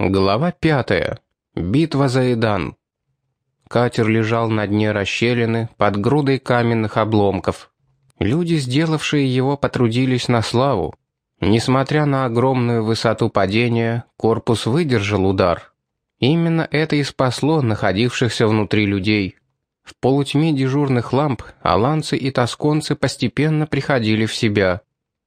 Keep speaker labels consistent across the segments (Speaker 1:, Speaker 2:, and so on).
Speaker 1: Глава пятая. Битва за Эдан. Катер лежал на дне расщелины под грудой каменных обломков. Люди, сделавшие его, потрудились на славу. Несмотря на огромную высоту падения, корпус выдержал удар. Именно это и спасло находившихся внутри людей. В полутьме дежурных ламп аланцы и тосконцы постепенно приходили в себя.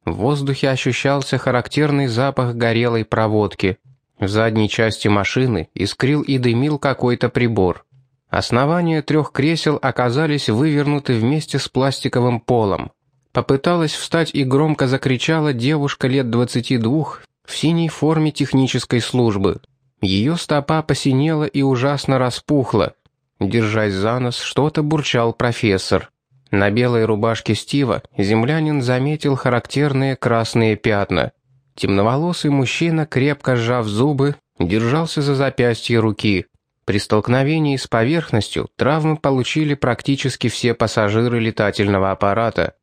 Speaker 1: В воздухе ощущался характерный запах горелой проводки – в задней части машины искрил и дымил какой-то прибор. Основания трех кресел оказались вывернуты вместе с пластиковым полом. Попыталась встать и громко закричала девушка лет 22 в синей форме технической службы. Ее стопа посинела и ужасно распухла. Держась за нос, что-то бурчал профессор. На белой рубашке Стива землянин заметил характерные красные пятна. Темноволосый мужчина, крепко сжав зубы, держался за запястье руки. При столкновении с поверхностью травмы получили практически все пассажиры летательного аппарата.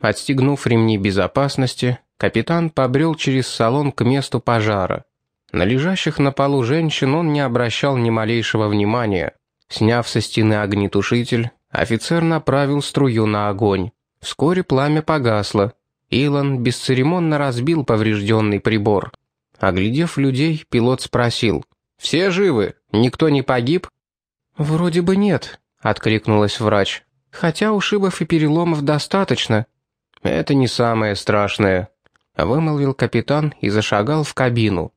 Speaker 1: Отстегнув ремни безопасности, капитан побрел через салон к месту пожара. На лежащих на полу женщин он не обращал ни малейшего внимания. Сняв со стены огнетушитель, офицер направил струю на огонь. Вскоре пламя погасло, Илон бесцеремонно разбил поврежденный прибор. Оглядев людей, пилот спросил. «Все живы? Никто не погиб?» «Вроде бы нет», — откликнулась врач. «Хотя ушибов и переломов достаточно». «Это не самое страшное», — вымолвил капитан и зашагал в кабину.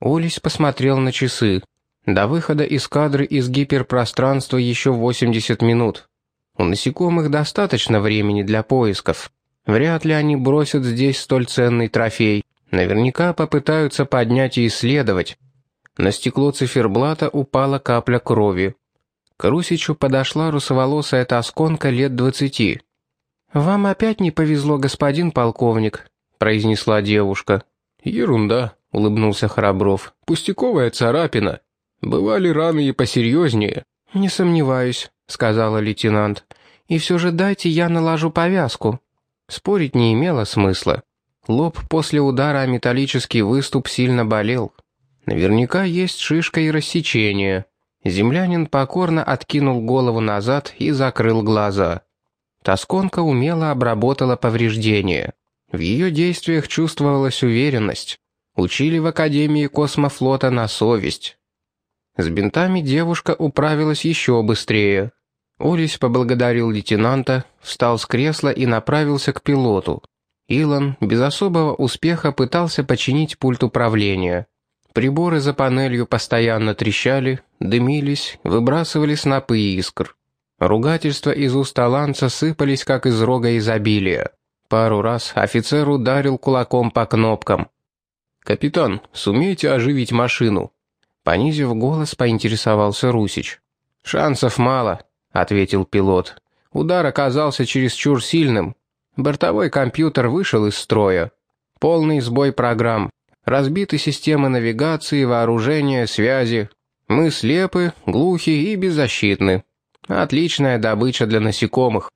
Speaker 1: Олесь посмотрел на часы. До выхода из кадры из гиперпространства еще 80 минут. У насекомых достаточно времени для поисков. Вряд ли они бросят здесь столь ценный трофей. Наверняка попытаются поднять и исследовать. На стекло циферблата упала капля крови. К Русичу подошла русоволосая тосконка лет двадцати. «Вам опять не повезло, господин полковник», — произнесла девушка.
Speaker 2: «Ерунда», — улыбнулся Храбров. «Пустяковая царапина. Бывали раны и посерьезнее».
Speaker 1: «Не сомневаюсь», — сказала лейтенант. «И все же дайте я наложу повязку». Спорить не имело смысла. Лоб после удара о металлический выступ сильно болел. Наверняка есть шишка и рассечение. Землянин покорно откинул голову назад и закрыл глаза. Тосконка умело обработала повреждения. В ее действиях чувствовалась уверенность. Учили в Академии космофлота на совесть. С бинтами девушка управилась еще быстрее. Олесь поблагодарил лейтенанта, встал с кресла и направился к пилоту. Илон без особого успеха пытался починить пульт управления. Приборы за панелью постоянно трещали, дымились, выбрасывали снопы искр. Ругательства из уст Аланца сыпались, как из рога изобилия. Пару раз офицер ударил кулаком по кнопкам.
Speaker 2: «Капитан, сумеете оживить машину?»
Speaker 1: Понизив голос, поинтересовался Русич.
Speaker 3: «Шансов мало», ответил пилот. Удар оказался чересчур сильным. Бортовой компьютер вышел из строя. Полный сбой программ. Разбиты системы навигации, вооружения, связи. Мы слепы, глухи и беззащитны. Отличная добыча для насекомых.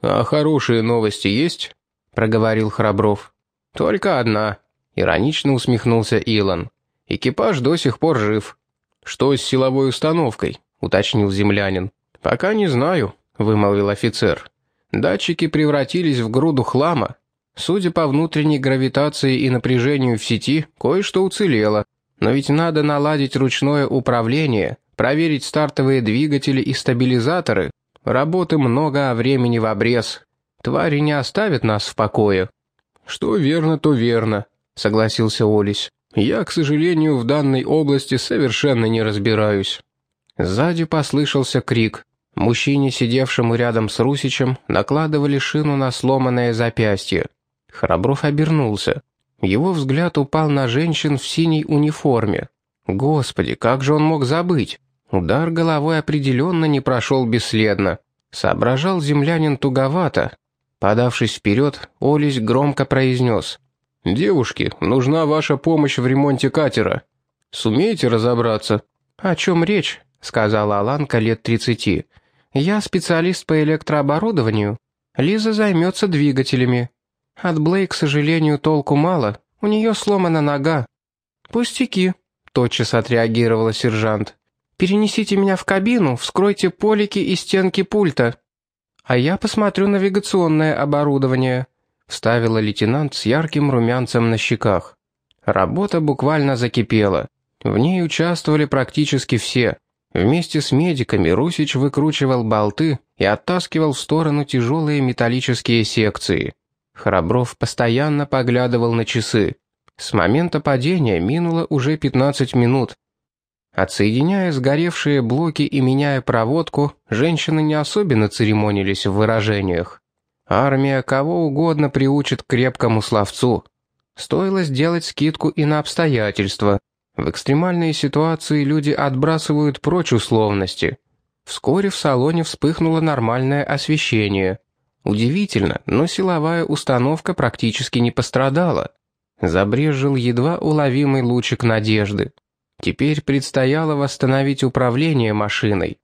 Speaker 2: А хорошие новости есть? проговорил Храбров.
Speaker 3: Только одна, иронично усмехнулся Илон. Экипаж до сих пор жив.
Speaker 2: Что с силовой установкой? уточнил землянин.
Speaker 3: «Пока не знаю», — вымолвил офицер. «Датчики превратились в груду хлама. Судя по внутренней гравитации и напряжению в сети, кое-что уцелело. Но ведь надо наладить ручное управление, проверить стартовые двигатели и стабилизаторы. Работы много, а времени в обрез. Твари не оставят нас в покое».
Speaker 2: «Что верно, то верно», — согласился Олесь. «Я, к сожалению, в данной области совершенно не разбираюсь».
Speaker 1: Сзади послышался крик. Мужчине, сидевшему рядом с Русичем, накладывали шину на сломанное запястье. Храбров обернулся. Его взгляд упал на женщин в синей униформе. Господи, как же он мог забыть? Удар головой определенно не прошел бесследно. Соображал землянин туговато. Подавшись вперед, Олесь громко произнес.
Speaker 2: «Девушки, нужна ваша помощь в ремонте катера. Сумеете разобраться?»
Speaker 1: «О чем речь?» — сказала Аланка лет тридцати. Я специалист по электрооборудованию. Лиза займется двигателями. От Блейк, к сожалению, толку мало. У нее сломана нога. Пустяки, тотчас отреагировала сержант. «Перенесите меня в кабину, вскройте полики и стенки пульта. А я посмотрю навигационное оборудование», — вставила лейтенант с ярким румянцем на щеках. Работа буквально закипела. В ней участвовали практически все. Вместе с медиками Русич выкручивал болты и оттаскивал в сторону тяжелые металлические секции. Храбров постоянно поглядывал на часы. С момента падения минуло уже 15 минут. Отсоединяя сгоревшие блоки и меняя проводку, женщины не особенно церемонились в выражениях. Армия кого угодно приучит к крепкому словцу. Стоило сделать скидку и на обстоятельства. В экстремальной ситуации люди отбрасывают прочь условности. Вскоре в салоне вспыхнуло нормальное освещение. Удивительно, но силовая установка практически не пострадала. Забрежил едва уловимый лучик надежды. Теперь предстояло восстановить управление машиной.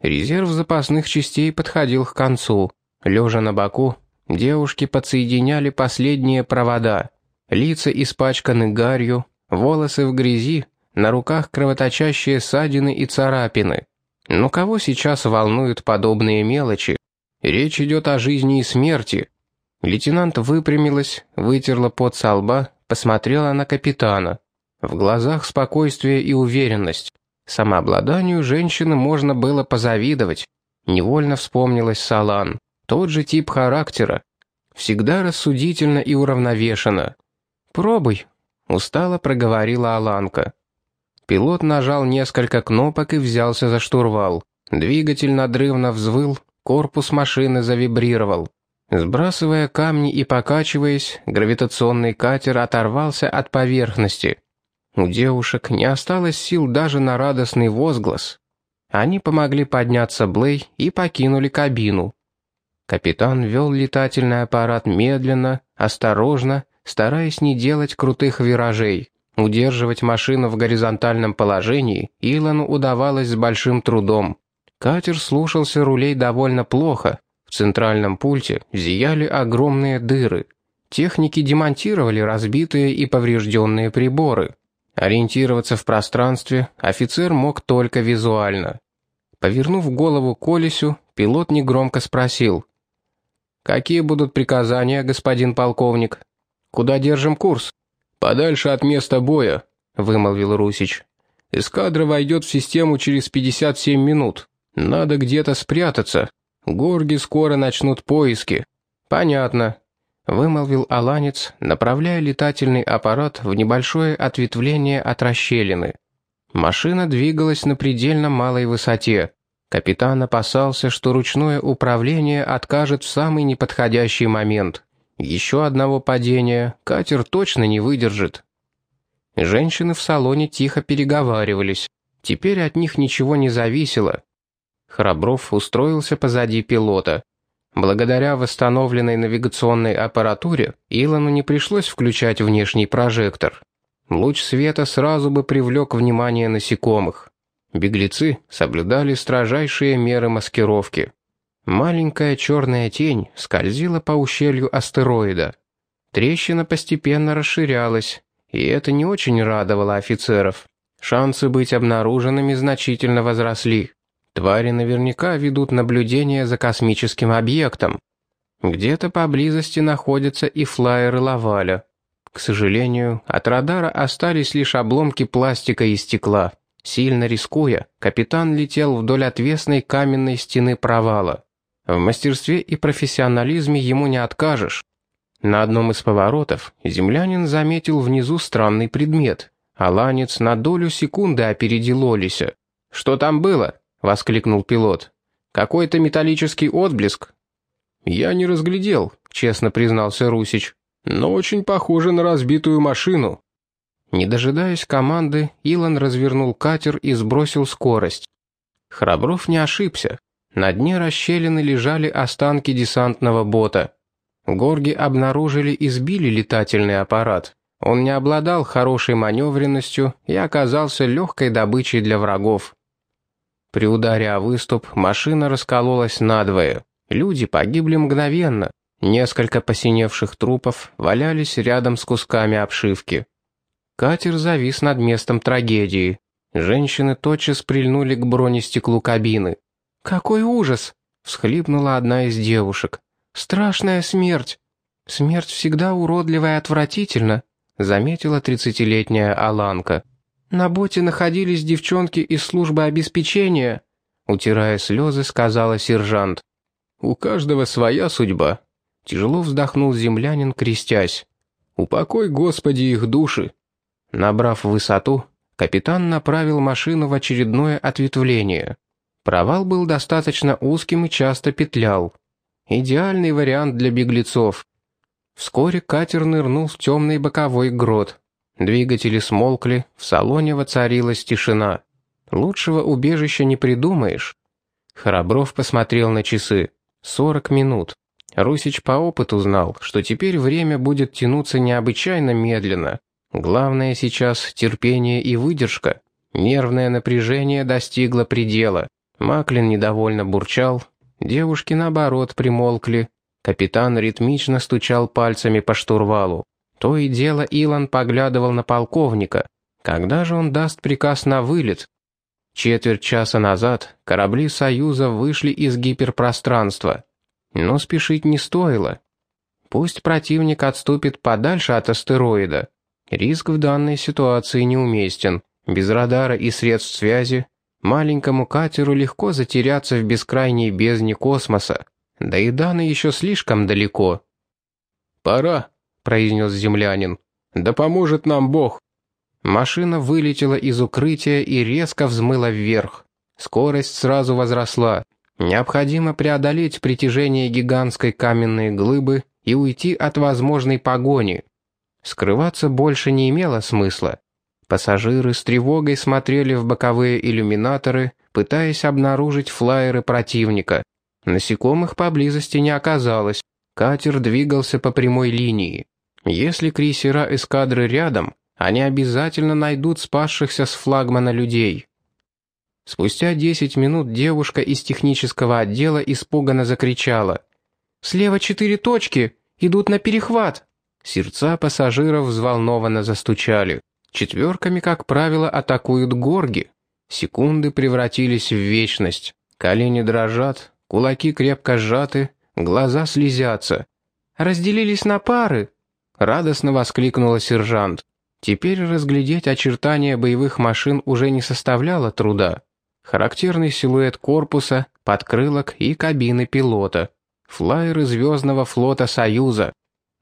Speaker 1: Резерв запасных частей подходил к концу. Лежа на боку, девушки подсоединяли последние провода. Лица испачканы гарью, волосы в грязи, на руках кровоточащие ссадины и царапины. Но кого сейчас волнуют подобные мелочи? Речь идет о жизни и смерти. Лейтенант выпрямилась, вытерла пот со лба, посмотрела на капитана. В глазах спокойствие и уверенность. Самообладанию женщины можно было позавидовать. Невольно вспомнилась Салан. Тот же тип характера. Всегда рассудительно и уравновешенно. «Пробуй», — устало проговорила Аланка. Пилот нажал несколько кнопок и взялся за штурвал. Двигатель надрывно взвыл, корпус машины завибрировал. Сбрасывая камни и покачиваясь, гравитационный катер оторвался от поверхности. У девушек не осталось сил даже на радостный возглас. Они помогли подняться Блей и покинули кабину. Капитан вел летательный аппарат медленно, осторожно, стараясь не делать крутых виражей. Удерживать машину в горизонтальном положении Илону удавалось с большим трудом. Катер слушался рулей довольно плохо, в центральном пульте зияли огромные дыры. Техники демонтировали разбитые и поврежденные приборы. Ориентироваться в пространстве офицер мог только визуально. Повернув голову к Колесю, пилот негромко спросил. «Какие будут приказания, господин полковник? Куда держим курс?» «Подальше от места боя», — вымолвил Русич. «Эскадра войдет в систему через 57 минут. Надо где-то спрятаться. Горги скоро начнут поиски». «Понятно», — вымолвил Аланец, направляя летательный аппарат в небольшое ответвление от расщелины. Машина двигалась на предельно малой высоте. Капитан опасался, что ручное управление откажет в самый неподходящий момент. Еще одного падения катер точно не выдержит. Женщины в салоне тихо переговаривались. Теперь от них ничего не зависело. Храбров устроился позади пилота. Благодаря восстановленной навигационной аппаратуре Илону не пришлось включать внешний прожектор. Луч света сразу бы привлек внимание насекомых. Беглецы соблюдали строжайшие меры маскировки. Маленькая черная тень скользила по ущелью астероида. Трещина постепенно расширялась, и это не очень радовало офицеров. Шансы быть обнаруженными значительно возросли. Твари наверняка ведут наблюдение за космическим объектом. Где-то поблизости находятся и флайеры Лаваля. К сожалению, от радара остались лишь обломки пластика и стекла. Сильно рискуя, капитан летел вдоль отвесной каменной стены провала. В мастерстве и профессионализме ему не откажешь. На одном из поворотов землянин заметил внизу странный предмет. Аланец на долю секунды опередил Олися. «Что там было?» — воскликнул пилот. «Какой-то металлический отблеск». «Я не разглядел», — честно признался Русич. «Но очень похоже на разбитую машину». Не дожидаясь команды, Илон развернул катер и сбросил скорость. Храбров не ошибся. На дне расщелины лежали останки десантного бота. Горги обнаружили и сбили летательный аппарат. Он не обладал хорошей маневренностью и оказался легкой добычей для врагов. При ударе о выступ машина раскололась надвое. Люди погибли мгновенно. Несколько посиневших трупов валялись рядом с кусками обшивки. Катер завис над местом трагедии. Женщины тотчас прильнули к бронестеклу кабины. «Какой ужас!» — всхлипнула одна из девушек. «Страшная смерть!» «Смерть всегда уродлива и отвратительна», — заметила тридцатилетняя Аланка. «На боте находились девчонки из службы обеспечения», — утирая слезы, сказала сержант.
Speaker 2: «У каждого своя судьба», — тяжело вздохнул землянин, крестясь. «Упокой, Господи, их души!»
Speaker 1: Набрав высоту, капитан направил машину в очередное ответвление. Провал был достаточно узким и часто петлял. Идеальный вариант для беглецов. Вскоре катер нырнул в темный боковой грот. Двигатели смолкли, в салоне воцарилась тишина. Лучшего убежища не придумаешь. Храбров посмотрел на часы. Сорок минут. Русич по опыту знал, что теперь время будет тянуться необычайно медленно. Главное сейчас терпение и выдержка. Нервное напряжение достигло предела. Маклин недовольно бурчал. Девушки, наоборот, примолкли. Капитан ритмично стучал пальцами по штурвалу. То и дело Илон поглядывал на полковника. Когда же он даст приказ на вылет? Четверть часа назад корабли «Союза» вышли из гиперпространства. Но спешить не стоило. Пусть противник отступит подальше от астероида. Риск в данной ситуации неуместен. Без радара и средств связи маленькому катеру легко затеряться в бескрайней бездне космоса. Да и Даны еще слишком далеко.
Speaker 2: «Пора», произнес землянин. «Да поможет нам Бог!»
Speaker 1: Машина вылетела из укрытия и резко взмыла вверх. Скорость сразу возросла. Необходимо преодолеть притяжение гигантской каменной глыбы и уйти от возможной погони. Скрываться больше не имело смысла. Пассажиры с тревогой смотрели в боковые иллюминаторы, пытаясь обнаружить флайеры противника. Насекомых поблизости не оказалось. Катер двигался по прямой линии. Если крейсера эскадры рядом, они обязательно найдут спасшихся с флагмана людей. Спустя 10 минут девушка из технического отдела испуганно закричала. «Слева четыре точки! Идут на перехват!» Сердца пассажиров взволнованно застучали. Четверками, как правило, атакуют горги. Секунды превратились в вечность. Колени дрожат, кулаки крепко сжаты, глаза слезятся. «Разделились на пары!» Радостно воскликнула сержант. Теперь разглядеть очертания боевых машин уже не составляло труда. Характерный силуэт корпуса, подкрылок и кабины пилота. Флайеры Звездного флота Союза.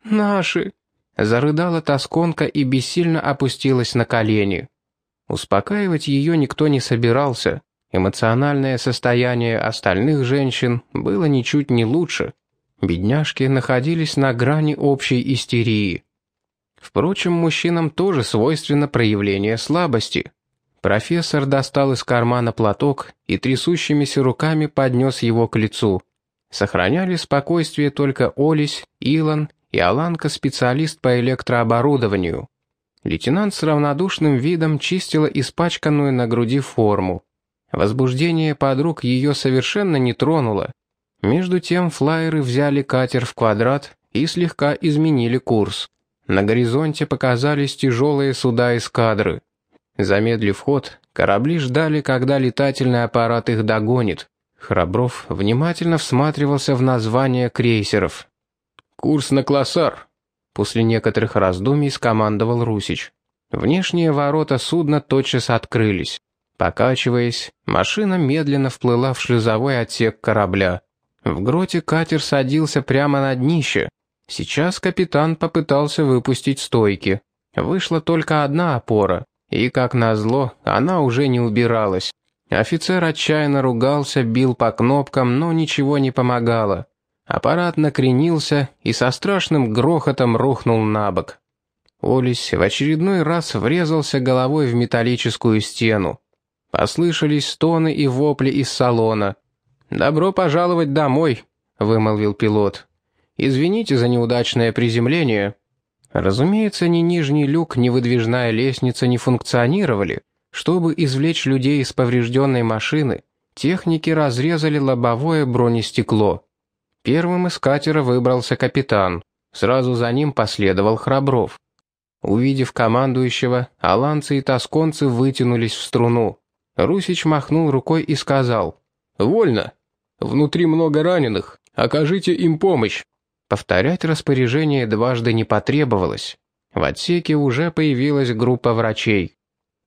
Speaker 1: «Наши!» Зарыдала тосконка и бессильно опустилась на колени. Успокаивать ее никто не собирался. Эмоциональное состояние остальных женщин было ничуть не лучше. Бедняжки находились на грани общей истерии. Впрочем, мужчинам тоже свойственно проявление слабости. Профессор достал из кармана платок и трясущимися руками поднес его к лицу. Сохраняли спокойствие только Олесь, Илон и Аланка-специалист по электрооборудованию. Лейтенант с равнодушным видом чистила испачканную на груди форму. Возбуждение подруг ее совершенно не тронуло. Между тем флайеры взяли катер в квадрат и слегка изменили курс. На горизонте показались тяжелые суда эскадры. Замедлив ход, корабли ждали, когда летательный аппарат их догонит. Храбров внимательно всматривался в название крейсеров.
Speaker 2: «Курс на Классар», — после некоторых раздумий скомандовал Русич.
Speaker 1: Внешние ворота судна тотчас открылись. Покачиваясь, машина медленно вплыла в шлюзовой отсек корабля. В гроте катер садился прямо на днище. Сейчас капитан попытался выпустить стойки. Вышла только одна опора, и, как назло, она уже не убиралась. Офицер отчаянно ругался, бил по кнопкам, но ничего не помогало. Аппарат накренился и со страшным грохотом рухнул на бок. Олесь в очередной раз врезался головой в металлическую стену. Послышались стоны и вопли из салона. «Добро пожаловать домой», — вымолвил пилот. «Извините за неудачное приземление». Разумеется, ни нижний люк, ни выдвижная лестница не функционировали. Чтобы извлечь людей из поврежденной машины, техники разрезали лобовое бронестекло. Первым из катера выбрался капитан. Сразу за ним последовал Храбров. Увидев командующего, аланцы и тосконцы вытянулись в струну. Русич махнул рукой и сказал «Вольно! Внутри много раненых, окажите им помощь!» Повторять распоряжение дважды не потребовалось. В отсеке уже появилась группа врачей.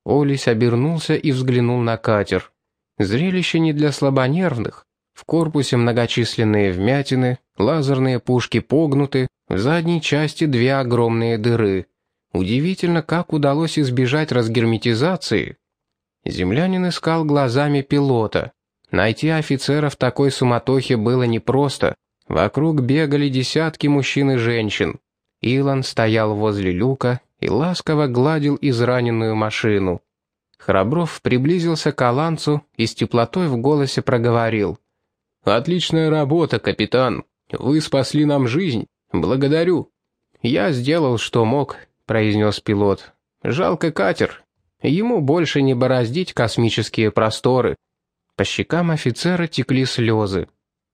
Speaker 1: Олесь обернулся и взглянул на катер. Зрелище не для слабонервных. В корпусе многочисленные вмятины, лазерные пушки погнуты, в задней части две огромные дыры. Удивительно, как удалось избежать разгерметизации. Землянин искал глазами пилота. Найти офицера в такой суматохе было непросто. Вокруг бегали десятки мужчин и женщин. Илон стоял возле люка и ласково гладил израненную машину. Храбров приблизился к Аланцу и с теплотой в голосе проговорил. «Отличная работа, капитан. Вы спасли нам жизнь. Благодарю». «Я сделал, что мог», — произнес пилот. «Жалко катер. Ему больше не бороздить космические просторы». По щекам офицера текли слезы.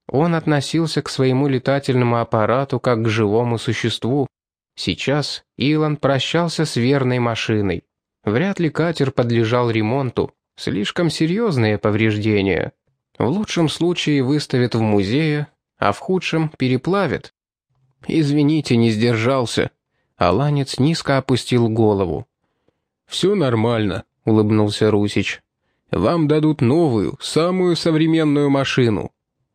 Speaker 1: Он относился к своему летательному аппарату как к живому существу. Сейчас Илон прощался с верной машиной. Вряд ли катер подлежал ремонту. Слишком серьезные повреждения. В лучшем случае выставят в музее, а в худшем переплавят. «Извините, не сдержался». Аланец низко опустил голову. «Все нормально», — улыбнулся Русич. «Вам дадут новую, самую современную машину».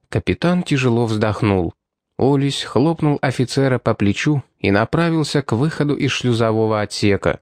Speaker 1: Капитан тяжело вздохнул. Олесь хлопнул офицера по плечу и направился к выходу из шлюзового отсека.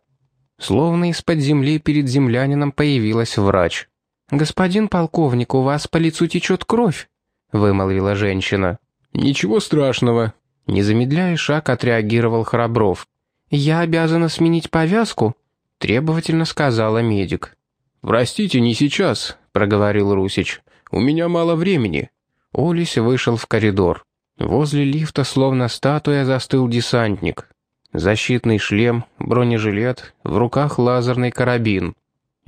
Speaker 1: Словно из-под земли перед землянином появилась врач. «Господин полковник, у вас по лицу течет кровь», — вымолвила женщина. «Ничего страшного», — не замедляя шаг, отреагировал Храбров. «Я обязана сменить повязку», — требовательно сказала медик. «Простите, не сейчас», — проговорил Русич. «У меня мало времени». Олесь вышел в коридор. Возле лифта, словно статуя, застыл десантник. Защитный шлем, бронежилет, в руках лазерный карабин.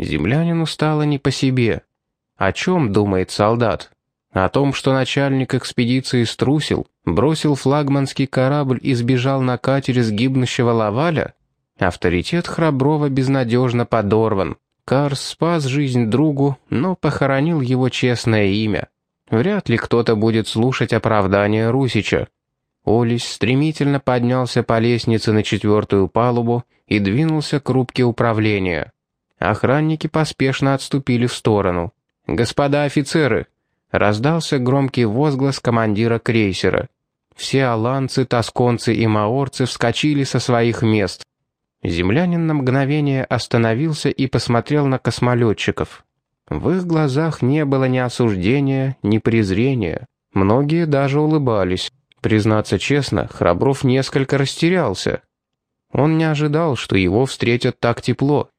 Speaker 1: Землянину стало не по себе. О чем думает солдат? О том, что начальник экспедиции струсил, бросил флагманский корабль и сбежал на катере с гибнущего Лаваля? Авторитет Храброва безнадежно подорван. Карс спас жизнь другу, но похоронил его честное имя. Вряд ли кто-то будет слушать оправдания Русича. Олесь стремительно поднялся по лестнице на четвертую палубу и двинулся к рубке управления. Охранники поспешно отступили в сторону. «Господа офицеры!» — раздался громкий возглас командира крейсера. Все аланцы, тосконцы и маорцы вскочили со своих мест. Землянин на мгновение остановился и посмотрел на космолетчиков. В их глазах не было ни осуждения, ни презрения. Многие даже улыбались. Признаться честно, Храбров несколько растерялся. Он не ожидал, что его встретят так тепло.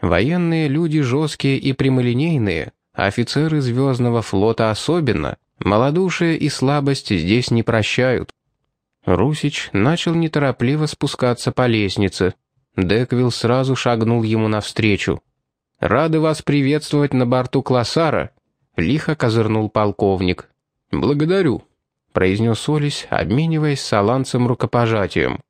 Speaker 1: Военные люди жесткие и прямолинейные, а офицеры Звездного флота особенно. Малодушие и слабость здесь не прощают. Русич начал неторопливо спускаться по лестнице. Деквилл сразу шагнул ему навстречу. «Рады вас приветствовать на борту Классара», — лихо козырнул полковник. «Благодарю», произнес Олесь, обмениваясь с Аланцем рукопожатием.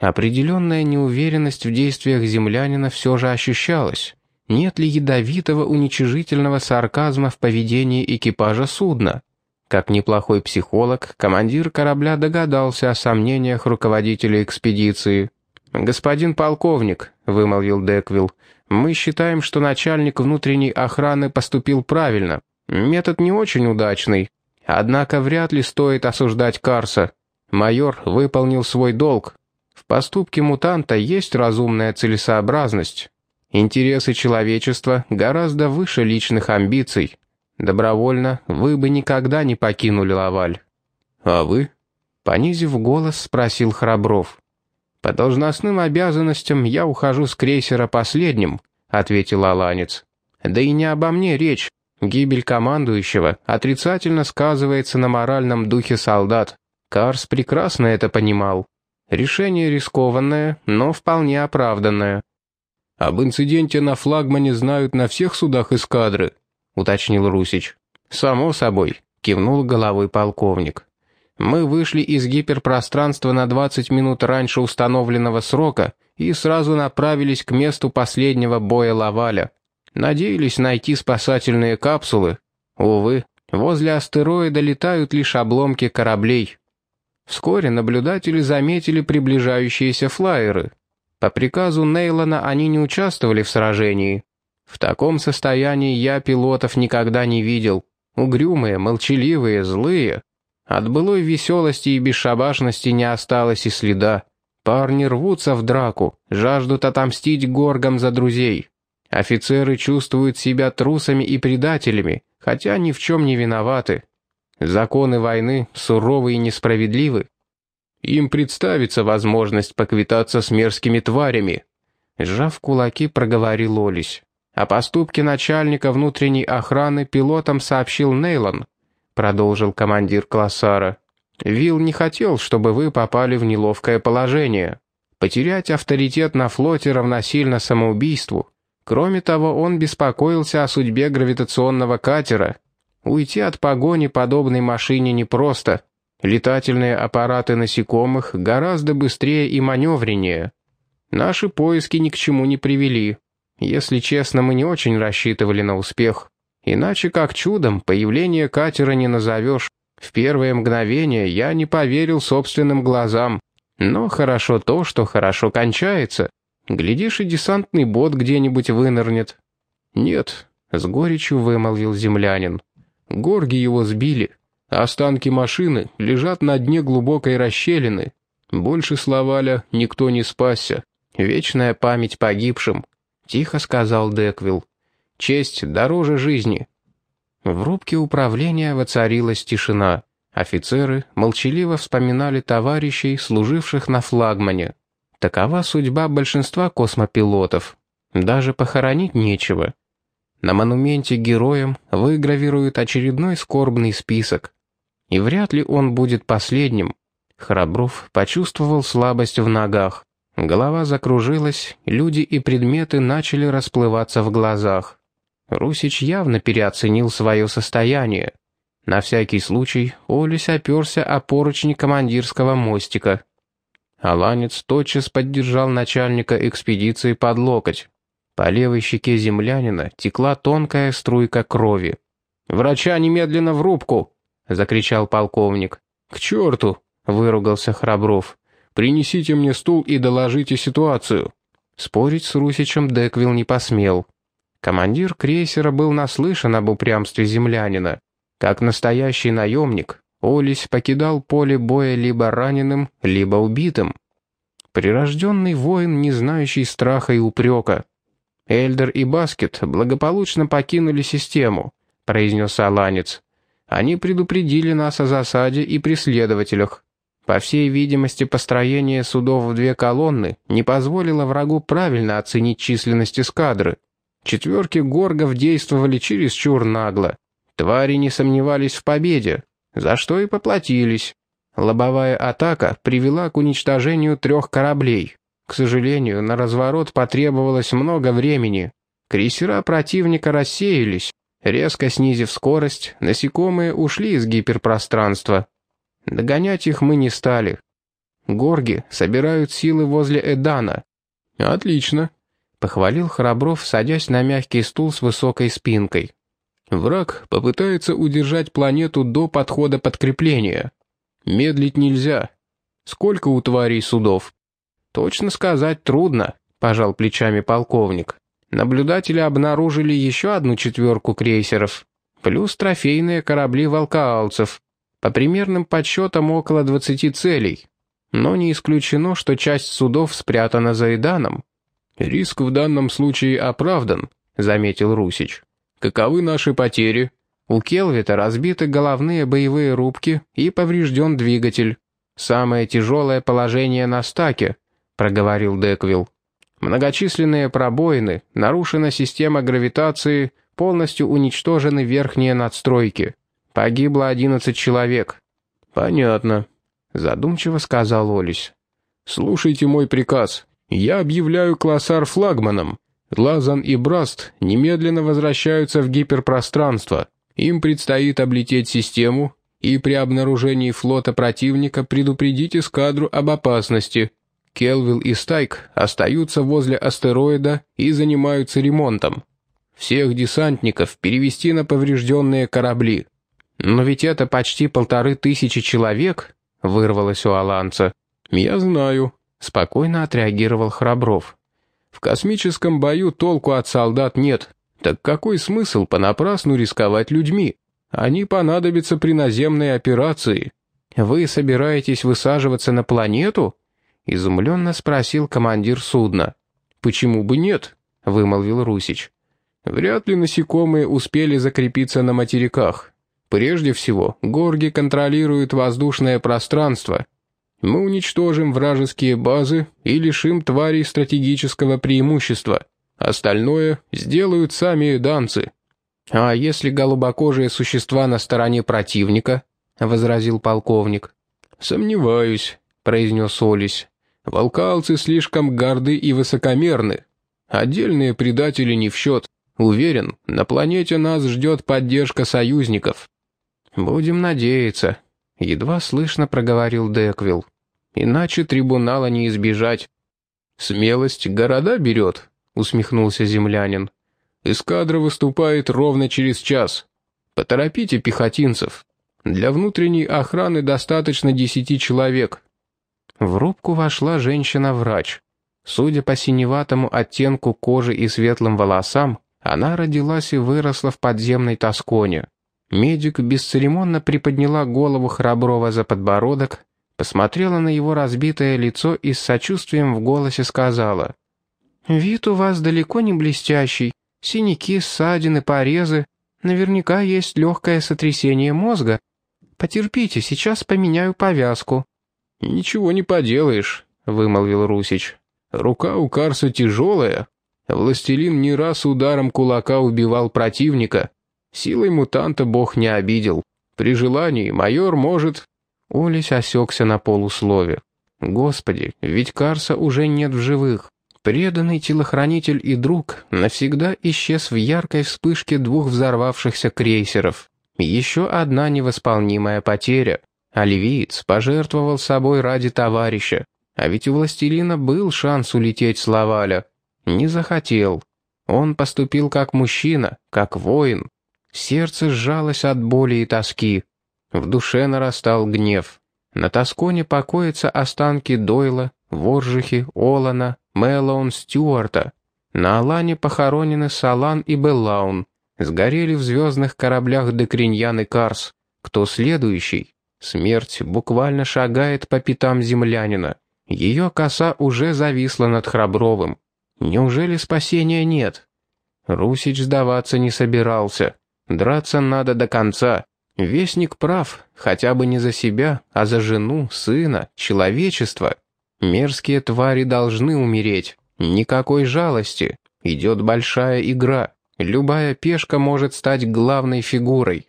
Speaker 1: Определенная неуверенность в действиях землянина все же ощущалась. Нет ли ядовитого уничижительного сарказма в поведении экипажа судна? Как неплохой психолог, командир корабля догадался о сомнениях руководителя экспедиции. «Господин полковник», — вымолвил Деквилл, — «мы считаем, что начальник внутренней охраны поступил правильно. Метод не очень удачный, Однако вряд ли стоит осуждать Карса. Майор выполнил свой долг. В поступке мутанта есть разумная целесообразность. Интересы человечества гораздо выше личных амбиций. Добровольно вы бы никогда не покинули Лаваль. А вы? Понизив голос, спросил Храбров. «По должностным обязанностям я ухожу с крейсера последним», — ответил Аланец. «Да и не обо мне речь. Гибель командующего отрицательно сказывается на моральном духе солдат. Карс прекрасно это понимал. Решение рискованное, но вполне оправданное. «Об инциденте на флагмане знают на всех судах эскадры», — уточнил Русич. «Само собой», — кивнул головой полковник. «Мы вышли из гиперпространства на 20 минут раньше установленного срока и сразу направились к месту последнего боя Лаваля. Надеялись найти спасательные капсулы. Увы, возле астероида летают лишь обломки кораблей. Вскоре наблюдатели заметили приближающиеся флайеры. По приказу Нейлона они не участвовали в сражении. В таком состоянии я пилотов никогда не видел. Угрюмые, молчаливые, злые. От былой веселости и бесшабашности не осталось и следа. Парни рвутся в драку, жаждут отомстить горгам за друзей. Офицеры чувствуют себя трусами и предателями, хотя ни в чем не виноваты. Законы войны суровы и несправедливы. Им представится возможность поквитаться с мерзкими тварями. Сжав кулаки, проговорил Олесь. О поступке начальника внутренней охраны пилотам сообщил Нейлон, продолжил командир Классара. Вилл не хотел, чтобы вы попали в неловкое положение. Потерять авторитет на флоте равносильно самоубийству. Кроме того, он беспокоился о судьбе гравитационного катера. Уйти от погони подобной машине непросто. Летательные аппараты насекомых гораздо быстрее и маневреннее. Наши поиски ни к чему не привели. Если честно, мы не очень рассчитывали на успех. Иначе как чудом появление катера не назовешь. В первое мгновение я не поверил собственным глазам. Но хорошо то, что хорошо кончается. Глядишь, и десантный бот где-нибудь вынырнет. «Нет», — с горечью вымолвил землянин. «Горги его сбили. Останки машины лежат на дне глубокой расщелины. Больше Словаля никто не спасся. Вечная память погибшим», — тихо сказал Деквилл. «Честь дороже жизни». В рубке управления воцарилась тишина. Офицеры молчаливо вспоминали товарищей, служивших на флагмане. Такова судьба большинства космопилотов. Даже похоронить нечего. На монументе героям выгравируют очередной скорбный список. И вряд ли он будет последним. Храбров почувствовал слабость в ногах. Голова закружилась, люди и предметы начали расплываться в глазах. Русич явно переоценил свое состояние. На всякий случай Олесь оперся о поручни командирского мостика. Аланец тотчас поддержал начальника экспедиции под локоть. По левой щеке землянина текла тонкая струйка крови. «Врача немедленно в рубку!» — закричал полковник. «К черту!» — выругался Храбров. «Принесите мне стул и доложите ситуацию». Спорить с Русичем Деквилл не посмел. Командир крейсера был наслышан об упрямстве землянина. Как настоящий наемник, Олесь покидал поле боя либо раненым, либо убитым. Прирожденный воин, не знающий страха и упрека. «Эльдер и Баскет благополучно покинули систему», — произнес Аланец. «Они предупредили нас о засаде и преследователях. По всей видимости, построение судов в две колонны не позволило врагу правильно оценить численность эскадры. Четверки горгов действовали чересчур нагло. Твари не сомневались в победе, за что и поплатились. Лобовая атака привела к уничтожению трех кораблей. К сожалению, на разворот потребовалось много времени. Крейсера противника рассеялись. Резко снизив скорость, насекомые ушли из гиперпространства. Догонять их мы не стали. Горги собирают силы возле Эдана. «Отлично», Похвалил Храбров, садясь на мягкий стул с высокой спинкой. Враг попытается удержать планету до подхода подкрепления. Медлить нельзя. Сколько у тварей судов? Точно сказать трудно, пожал плечами полковник. Наблюдатели обнаружили еще одну четверку крейсеров, плюс трофейные корабли волкаалцев. По примерным подсчетам около 20 целей. Но не исключено, что часть судов спрятана за Иданом. «Риск в данном случае оправдан», — заметил Русич. «Каковы наши потери?» У Келвита разбиты головные боевые рубки и поврежден двигатель. «Самое тяжелое положение на стаке», — проговорил Деквилл. «Многочисленные пробоины, нарушена система гравитации, полностью уничтожены верхние надстройки. Погибло одиннадцать человек». «Понятно», — задумчиво сказал Олесь. «Слушайте мой приказ. Я объявляю Классар флагманом. Лазан и Браст немедленно возвращаются в гиперпространство. Им предстоит облететь систему и при обнаружении флота противника предупредить эскадру об опасности.
Speaker 2: Келвилл и Стайк остаются возле астероида и занимаются ремонтом. Всех десантников перевести на поврежденные корабли.
Speaker 1: «Но ведь это почти полторы тысячи человек», — вырвалось у Аланца.
Speaker 2: «Я знаю», — спокойно отреагировал Храбров. «В космическом бою толку от солдат нет. Так какой смысл понапрасну рисковать людьми? Они понадобятся при наземной операции».
Speaker 1: «Вы собираетесь высаживаться на планету?» — изумленно спросил командир судна.
Speaker 2: «Почему бы нет?» — вымолвил Русич. «Вряд ли насекомые успели закрепиться на материках. Прежде всего, горги контролируют воздушное пространство. Мы уничтожим вражеские базы и лишим тварей стратегического преимущества. Остальное сделают сами данцы».
Speaker 1: «А если голубокожие существа на стороне противника?» — возразил полковник.
Speaker 2: «Сомневаюсь», — произнес Олесь. «Волкалцы слишком горды и высокомерны. Отдельные предатели не в счет. Уверен, на планете нас ждет поддержка союзников».
Speaker 1: «Будем надеяться», — едва слышно проговорил Деквилл. «Иначе трибунала не избежать».
Speaker 2: «Смелость города берет», — усмехнулся землянин. «Эскадра выступает ровно через час. Поторопите пехотинцев. Для внутренней охраны достаточно десяти человек».
Speaker 1: В рубку вошла женщина-врач. Судя по синеватому оттенку кожи и светлым волосам, она родилась и выросла в подземной Тосконе. Медик бесцеремонно приподняла голову Храброва за подбородок, посмотрела на его разбитое лицо и с сочувствием в голосе сказала. «Вид у вас далеко не блестящий. Синяки, ссадины, порезы. Наверняка есть легкое сотрясение мозга. Потерпите, сейчас поменяю повязку».
Speaker 2: «Ничего не поделаешь», — вымолвил Русич. «Рука у Карса тяжелая. Властелин не раз ударом кулака убивал противника, Силой мутанта бог не обидел. При желании майор может...»
Speaker 1: Олесь осекся на полуслове. «Господи, ведь Карса уже нет в живых. Преданный телохранитель и друг навсегда исчез в яркой вспышке двух взорвавшихся крейсеров. Еще одна невосполнимая потеря. Оливиец пожертвовал собой ради товарища. А ведь у властелина был шанс улететь с Лаваля. Не захотел. Он поступил как мужчина, как воин, Сердце сжалось от боли и тоски. В душе нарастал гнев. На Тосконе покоятся останки Дойла, Воржихи, Олана, Мэллоун, Стюарта. На Алане похоронены Салан и Беллаун. Сгорели в звездных кораблях Декриньян и Карс. Кто следующий? Смерть буквально шагает по пятам землянина. Ее коса уже зависла над Храбровым. Неужели спасения нет? Русич сдаваться не собирался. Драться надо до конца. Вестник прав, хотя бы не за себя, а за жену, сына, человечество. Мерзкие твари должны умереть. Никакой жалости. Идет большая игра. Любая пешка может стать главной фигурой.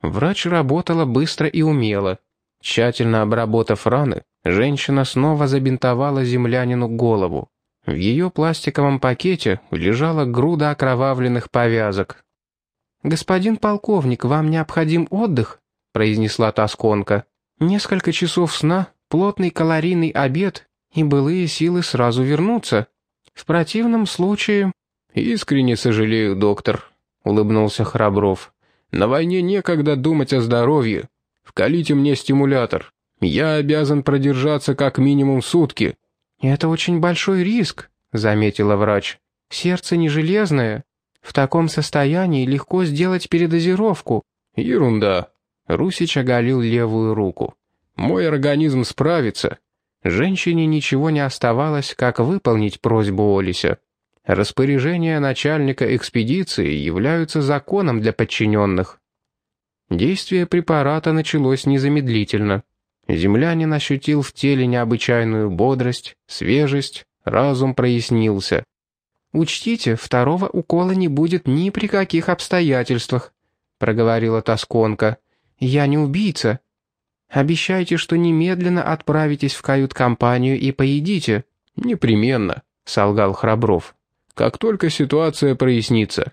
Speaker 1: Врач работала быстро и умело. Тщательно обработав раны, женщина снова забинтовала землянину голову. В ее пластиковом пакете лежала груда окровавленных повязок. «Господин полковник, вам необходим отдых», — произнесла Тосконка. «Несколько часов сна, плотный калорийный обед, и былые силы сразу вернутся. В противном случае...»
Speaker 2: «Искренне сожалею, доктор», — улыбнулся Храбров. «На войне некогда думать о здоровье. Вкалите мне стимулятор. Я обязан продержаться как минимум сутки».
Speaker 1: «Это очень большой риск», — заметила врач. «Сердце не железное, в таком состоянии легко сделать передозировку».
Speaker 2: «Ерунда». Русич оголил левую руку. «Мой организм справится».
Speaker 1: Женщине ничего не оставалось, как выполнить просьбу Олися. Распоряжения начальника экспедиции являются законом для подчиненных. Действие препарата началось незамедлительно. Землянин ощутил в теле необычайную бодрость, свежесть, разум прояснился. «Учтите, второго укола не будет ни при каких обстоятельствах», — проговорила Тосконка. «Я не убийца. Обещайте, что немедленно отправитесь в кают-компанию и поедите».
Speaker 2: «Непременно», — солгал Храбров. «Как только ситуация прояснится».